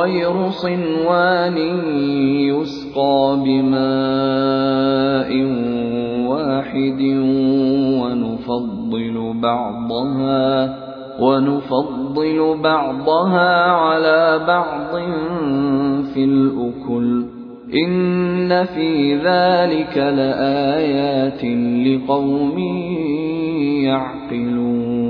وغير صنوان يسقى بماء واحد ونفضل بعضها ونفضل بعضها على بعض في الأكل. إن في ذلك لآيات لقوم يعقلون.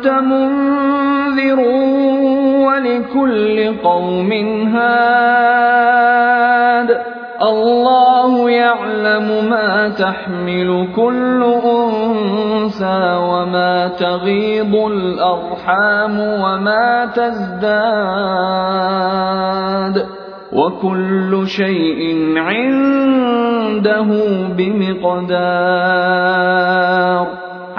أنت منذر ولكل قوم هاد. الله يعلم ما تحمل كل أنثى وما تغيض الأرحام وما تزداد. وكل شيء عنده بمقدار.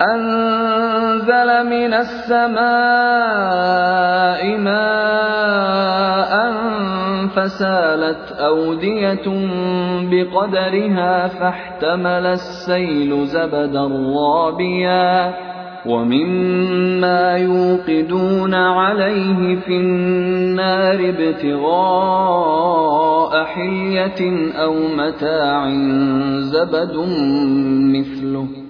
أنزل من السماء ماء فسالت أودية بقدرها فاحتمل السيل زبدا رابيا ومما يوقدون عليه في النار ابتغاء حلية أو متاع زبد مثله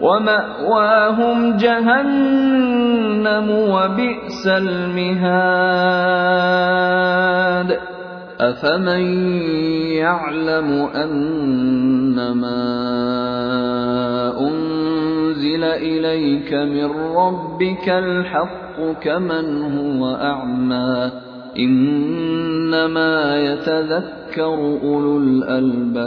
ومأواهم جهنم وبئس المهاد. أفمن يعلم أنما أنزل إليك من ربك الحق كمن هو أعمى؟ إنما يتذكر أولو الألباب.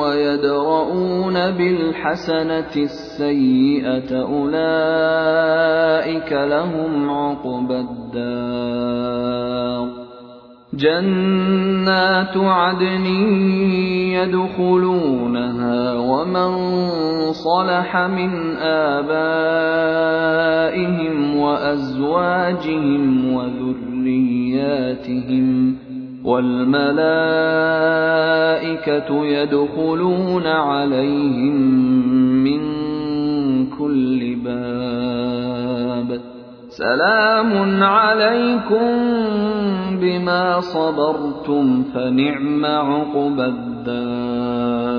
ويدرؤون بالحسنة السيئة أولئك لهم عقبى الدار. جنات عدن يدخلونها ومن صلح من آبائهم وأزواجهم وذرياتهم والملائكة يدخلون عليهم من كل باب. سلام عليكم بما صبرتم فنعم عقبى الدار.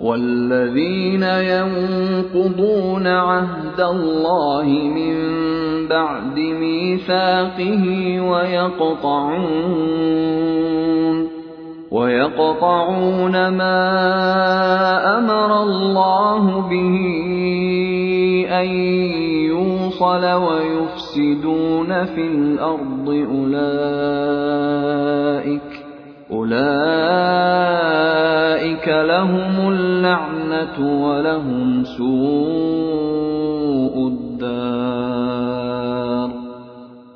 والذين ينقضون عهد الله من بعد ميثاقه ويقطعون ويقطعون ما أمر الله به أن يوصل ويفسدون في الأرض أولئك أولئك لهم اللعنة ولهم سوء الدار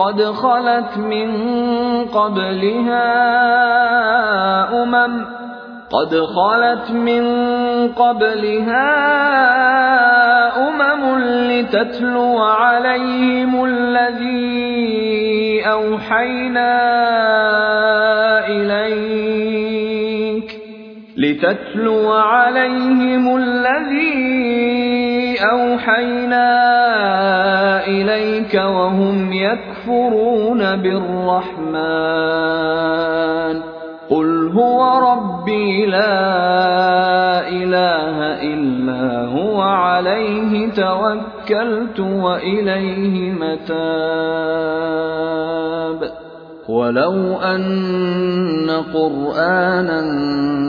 قد خلت من قبلها أمم قد خلت من قبلها أمم لتتلو عليهم الذي أوحينا إليك لتتلو عليهم الذي أوحينا إليك وهم يكفرون بالرحمن. قل هو ربي لا إله إلا هو عليه توكلت وإليه متاب. ولو أن قرآنا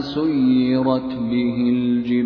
سيرت به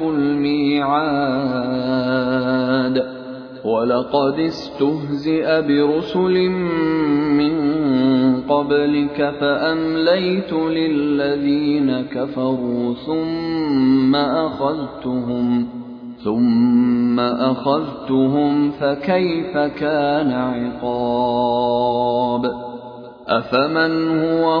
الميعاد. ولقد استهزئ برسل من قبلك فأمليت للذين كفروا ثم أخذتهم ثم أخذتهم فكيف كان عقاب؟ أفمن هو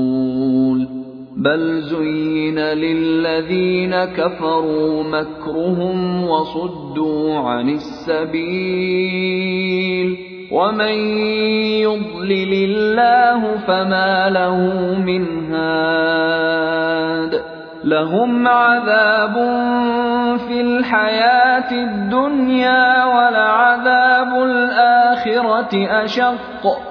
بل زين للذين كفروا مكرهم وصدوا عن السبيل ومن يضلل الله فما له من هاد لهم عذاب في الحياة الدنيا ولعذاب الآخرة أشق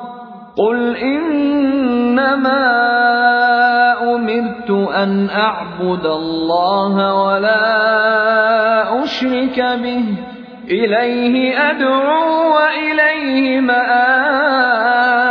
قل إنما أمرت أن أعبد الله ولا أشرك به إليه أدعو وإليه مآب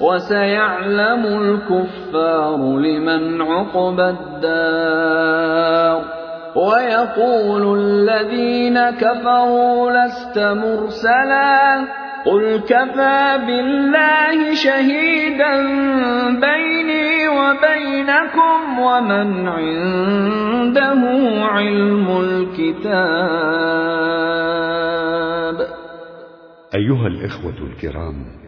وسيعلم الكفار لمن عقبى الدار. ويقول الذين كفروا لست مرسلا. قل كفى بالله شهيدا بيني وبينكم ومن عنده علم الكتاب. أيها الإخوة الكرام